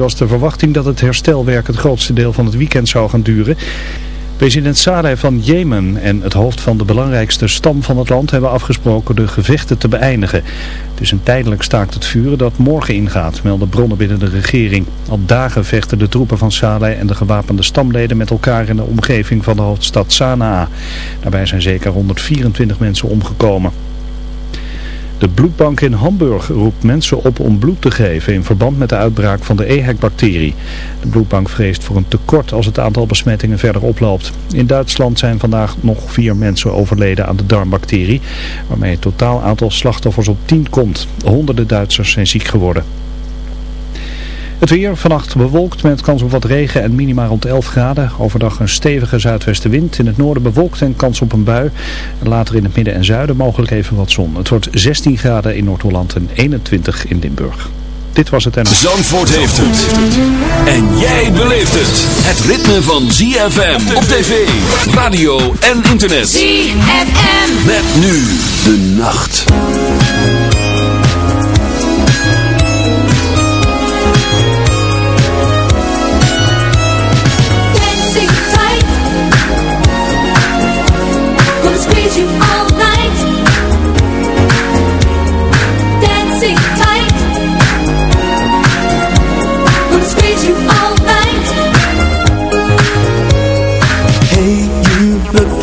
was de verwachting dat het herstelwerk het grootste deel van het weekend zou gaan duren. President Saleh van Jemen en het hoofd van de belangrijkste stam van het land hebben afgesproken de gevechten te beëindigen. Het is een tijdelijk staakt het vuren dat morgen ingaat, melden bronnen binnen de regering. Al dagen vechten de troepen van Saleh en de gewapende stamleden met elkaar in de omgeving van de hoofdstad Sanaa. Daarbij zijn zeker 124 mensen omgekomen. De bloedbank in Hamburg roept mensen op om bloed te geven in verband met de uitbraak van de EHEC-bacterie. De bloedbank vreest voor een tekort als het aantal besmettingen verder oploopt. In Duitsland zijn vandaag nog vier mensen overleden aan de darmbacterie, waarmee het totaal aantal slachtoffers op 10 komt. Honderden Duitsers zijn ziek geworden. Het weer vannacht bewolkt met kans op wat regen en minima rond 11 graden. Overdag een stevige zuidwestenwind. In het noorden bewolkt en kans op een bui. Later in het midden en zuiden mogelijk even wat zon. Het wordt 16 graden in Noord-Holland en 21 in Limburg. Dit was het en... Zandvoort heeft het. En jij beleeft het. Het ritme van ZFM op tv, radio en internet. ZFM. Met nu de nacht.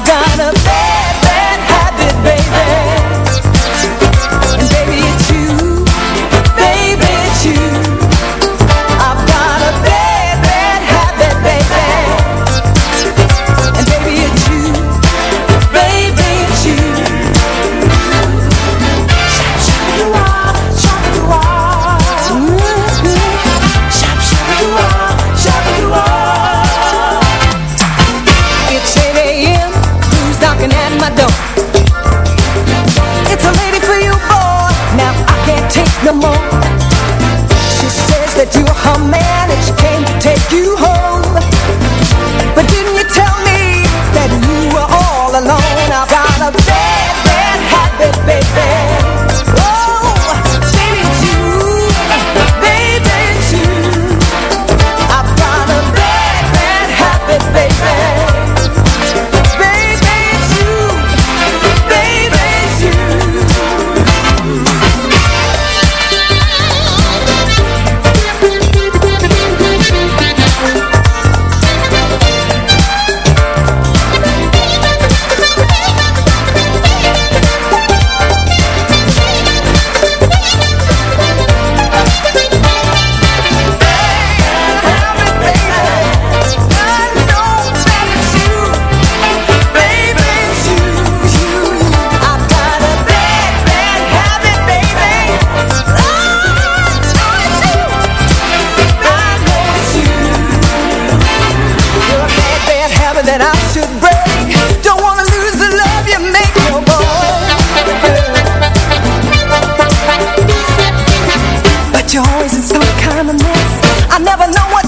I've. joys and some kind of mess. I never know what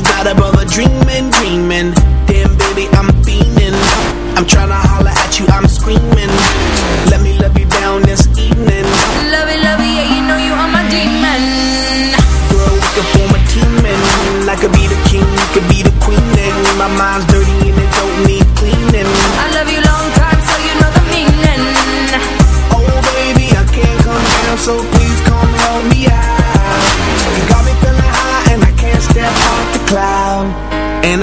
got a dreaming, dreaming. Damn, baby, I'm fiending. I'm tryna holler at you, I'm screaming. Let me love you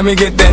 Let me get that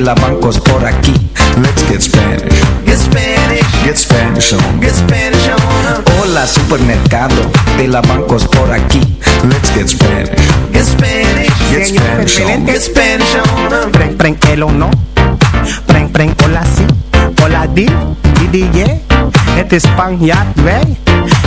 supermercado de la bancos por aquí. Let's get Spanish. Get Spanish, Get Spanish on. get Spanish on. Hola supermercado de la bancos por aquí. Let's get Spanish. Get Spanish, Get Spanish on. get Spanish on. Preng, preng, el o no. Preng, preng, hola si. Hola di, di, di, yeah. Het is Spanjaard, wij.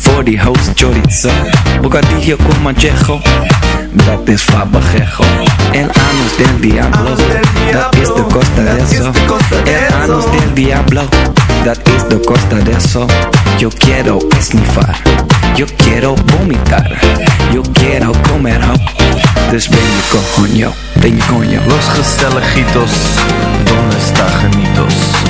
Voor die host chorizo. Bocadillo con manchejo. Dat is fabajejo. El anus del diablo. Dat is de costa de eso. El anus del diablo. Dat is de costa de eso. Yo quiero esnifar. Yo quiero vomitar. Yo quiero comer ho. Dus ben je ben je coño. Los gezelligitos, donde está genitos?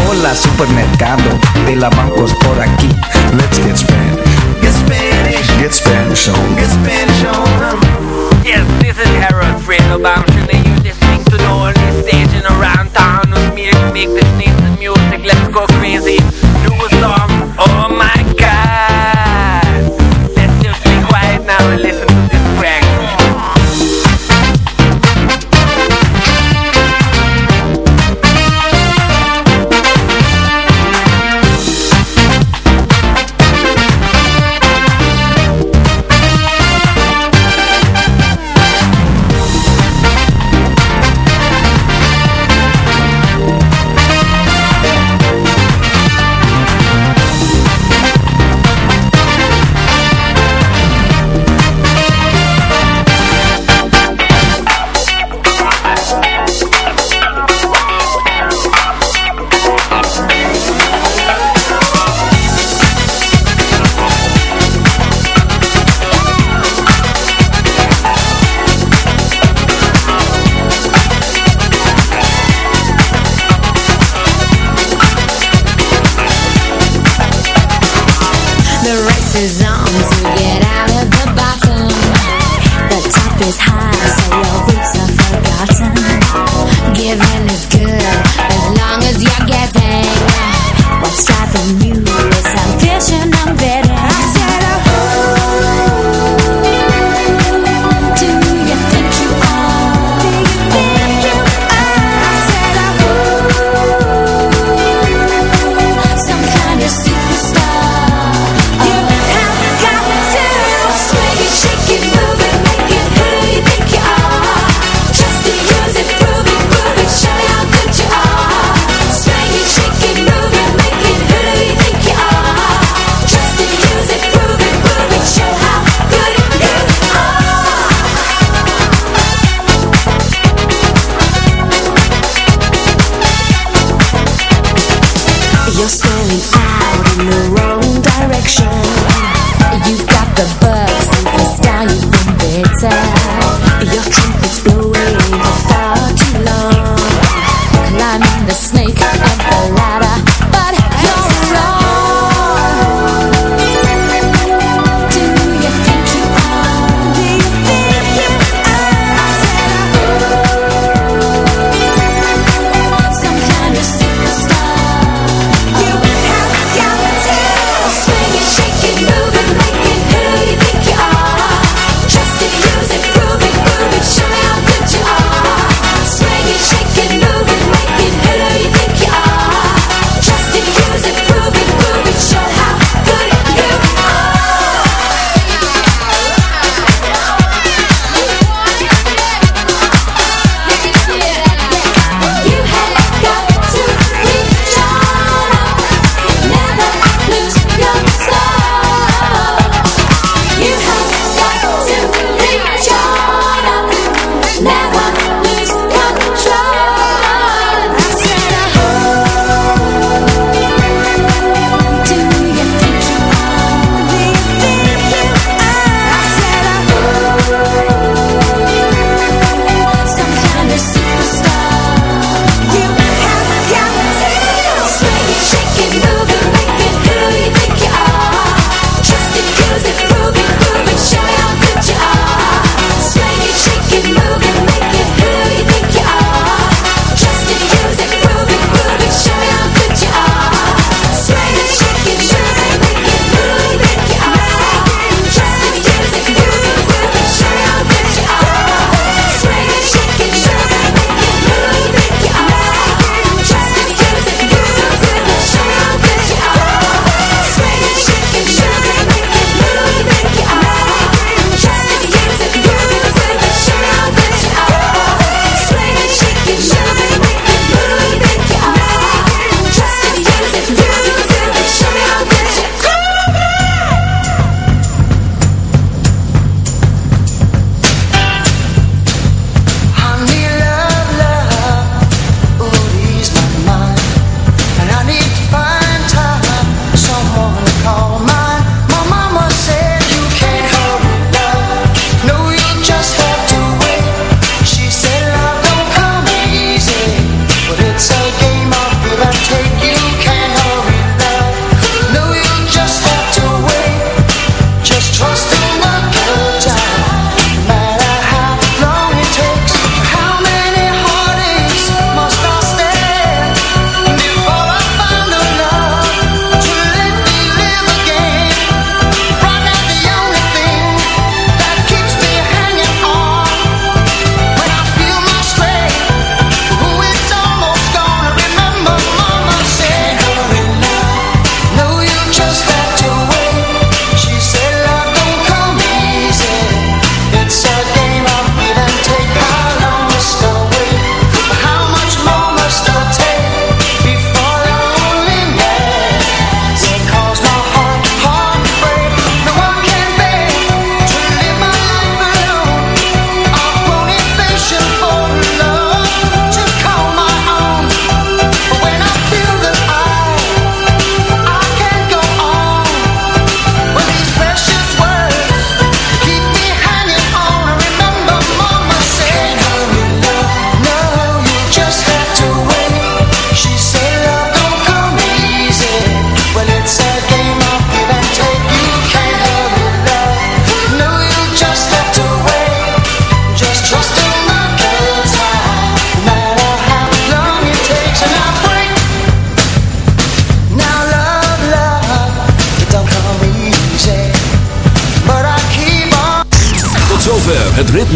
Hola supermercado de la bancos por aquí. Let's get Spanish. Get Spanish, Get Spanish on. get Spanish on. Yes, this is Harold Fredo Bamshin and you listening to the only station around town with me to make the sneeze music. Let's go crazy. Do a song.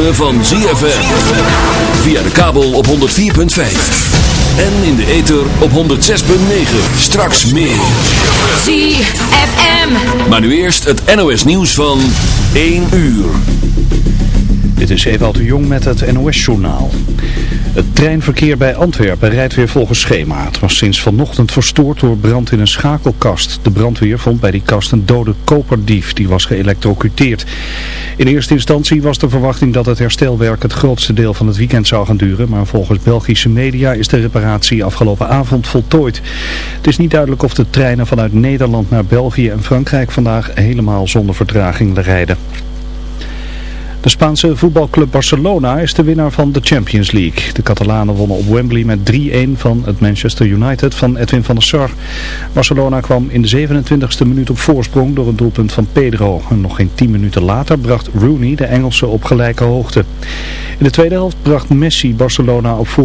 Ritme van ZFM. Via de kabel op 104.5. En in de ether op 106.9. Straks meer. ZFM. Maar nu eerst het NOS nieuws van 1 uur. Dit is Ewald de Jong met het NOS-journaal. Het treinverkeer bij Antwerpen rijdt weer volgens schema. Het was sinds vanochtend verstoord door brand in een schakelkast. De brandweer vond bij die kast een dode koperdief, die was geëlectrocuteerd. In eerste instantie was de verwachting dat het herstelwerk het grootste deel van het weekend zou gaan duren. Maar volgens Belgische media is de reparatie afgelopen avond voltooid. Het is niet duidelijk of de treinen vanuit Nederland naar België en Frankrijk vandaag helemaal zonder vertraging rijden. De Spaanse voetbalclub Barcelona is de winnaar van de Champions League. De Catalanen wonnen op Wembley met 3-1 van het Manchester United van Edwin van der Sar. Barcelona kwam in de 27e minuut op voorsprong door een doelpunt van Pedro. En nog geen 10 minuten later bracht Rooney de Engelsen op gelijke hoogte. In de tweede helft bracht Messi Barcelona op voor.